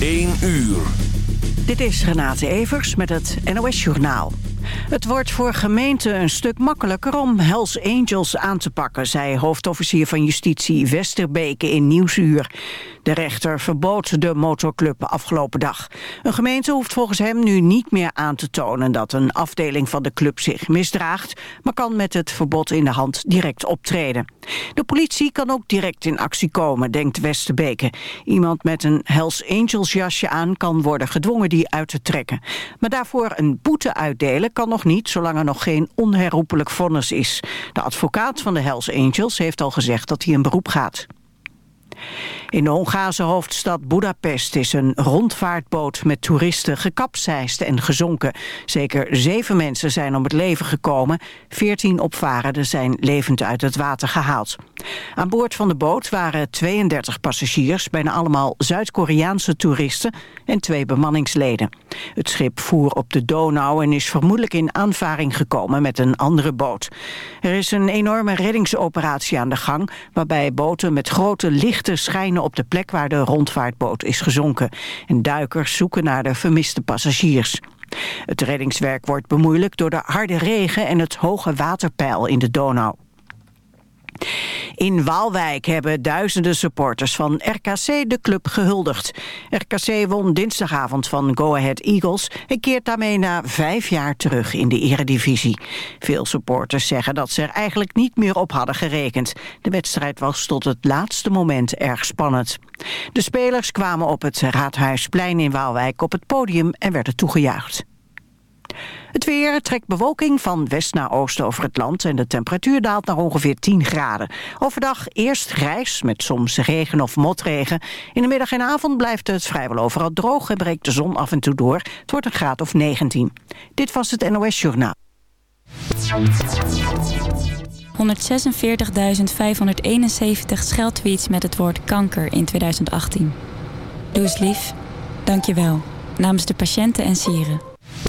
1 uur. Dit is Renate Evers met het NOS Journaal. Het wordt voor gemeenten een stuk makkelijker om Hells Angels aan te pakken... zei hoofdofficier van Justitie Westerbeke in Nieuwsuur. De rechter verbood de motorclub afgelopen dag. Een gemeente hoeft volgens hem nu niet meer aan te tonen... dat een afdeling van de club zich misdraagt... maar kan met het verbod in de hand direct optreden. De politie kan ook direct in actie komen, denkt Westerbeke. Iemand met een Hells Angels jasje aan kan worden gedwongen die uit te trekken. Maar daarvoor een boete uitdelen kan nog niet... zolang er nog geen onherroepelijk vonnis is. De advocaat van de Hells Angels heeft al gezegd dat hij een beroep gaat. In de Hongaarse hoofdstad Budapest is een rondvaartboot met toeristen gekapseist en gezonken. Zeker zeven mensen zijn om het leven gekomen. Veertien opvarenden zijn levend uit het water gehaald. Aan boord van de boot waren 32 passagiers, bijna allemaal Zuid-Koreaanse toeristen en twee bemanningsleden. Het schip voer op de Donau en is vermoedelijk in aanvaring gekomen met een andere boot. Er is een enorme reddingsoperatie aan de gang, waarbij boten met grote lichten schijnen op de plek waar de rondvaartboot is gezonken. En duikers zoeken naar de vermiste passagiers. Het reddingswerk wordt bemoeilijkt door de harde regen en het hoge waterpeil in de Donau. In Waalwijk hebben duizenden supporters van RKC de club gehuldigd. RKC won dinsdagavond van Go Ahead Eagles... en keert daarmee na vijf jaar terug in de eredivisie. Veel supporters zeggen dat ze er eigenlijk niet meer op hadden gerekend. De wedstrijd was tot het laatste moment erg spannend. De spelers kwamen op het Raadhuisplein in Waalwijk op het podium en werden toegejuicht. Het weer trekt bewolking van west naar oost over het land... en de temperatuur daalt naar ongeveer 10 graden. Overdag eerst grijs met soms regen of motregen. In de middag en avond blijft het vrijwel overal droog... en breekt de zon af en toe door. Het wordt een graad of 19. Dit was het NOS Journaal. 146.571 scheldtweets met het woord kanker in 2018. Doe eens lief. Dank je wel. Namens de patiënten en sieren.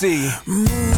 Move,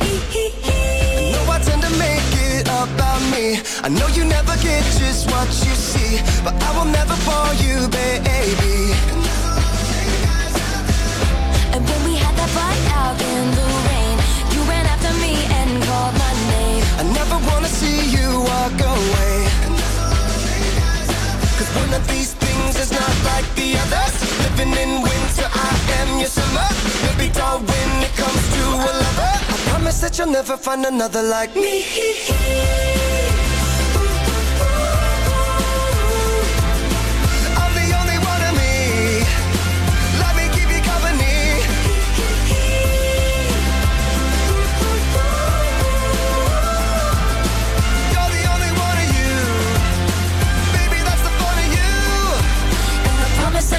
I know you never get just what you see But I will never bore you, baby. And when we had that fight out in the rain You ran after me and called my name. I never wanna see you walk away. Cause one of these things is not like the others. Living in winter, I am your summer. You'll Maybe dull when it comes to a lover. I promise that you'll never find another like me.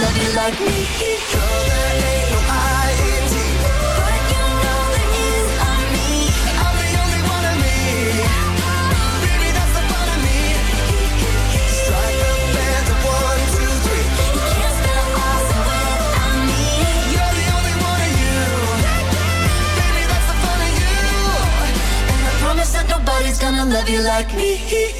Love you like me. But you me. I'm the only one of me. Baby, that's the fun of me. The band one, two, three. You're the only one of you. Baby, that's the fun of you. And I promise that nobody's gonna love you like me.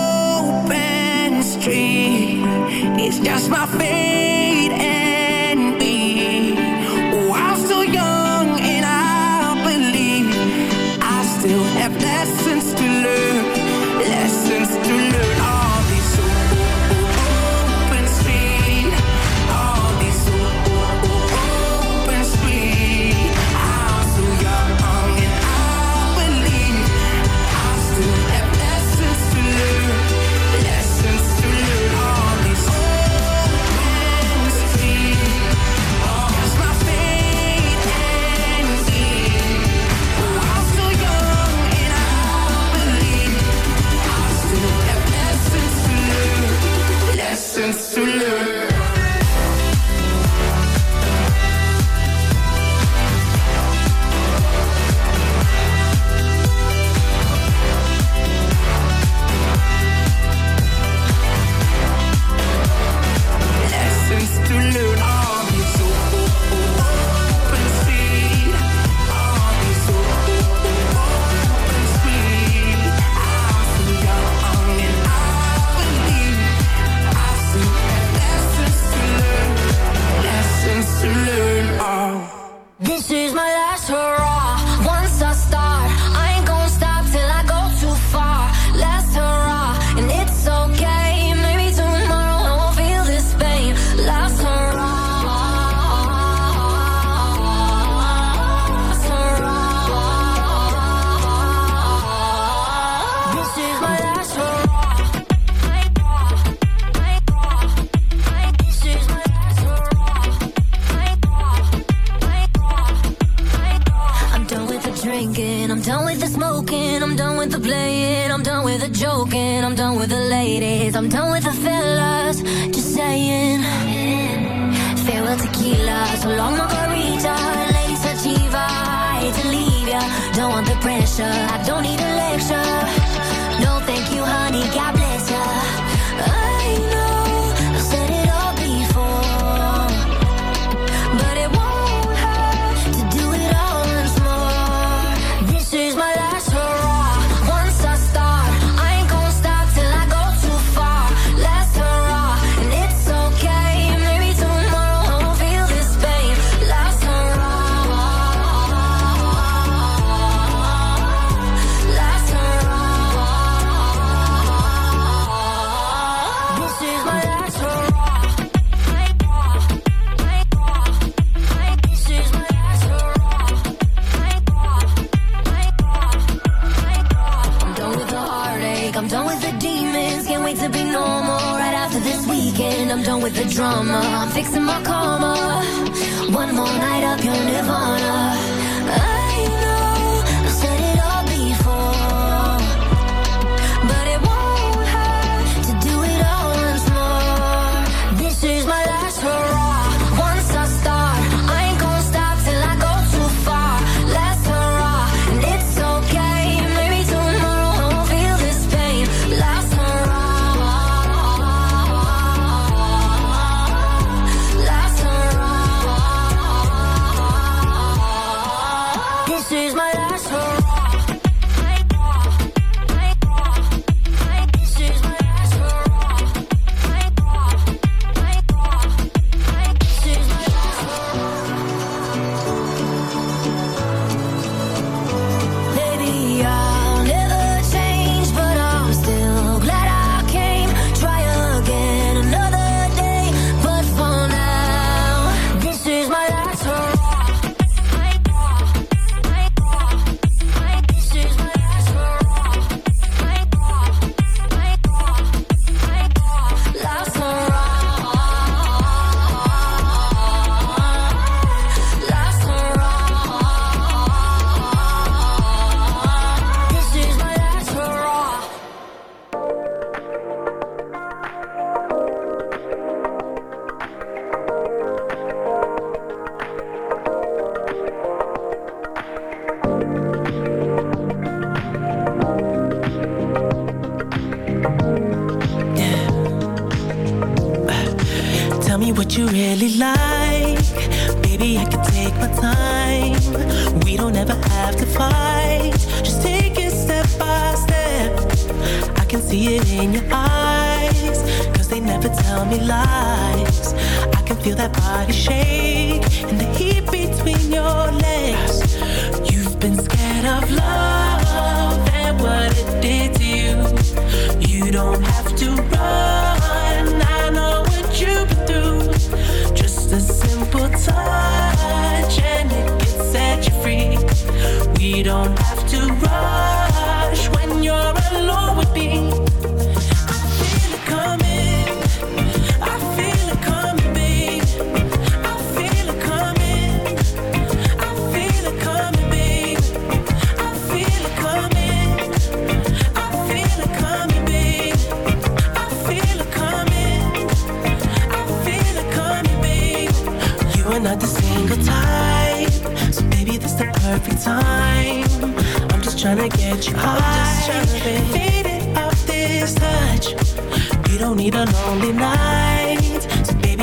streets, it's just my fate